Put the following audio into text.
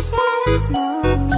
Shadows know me.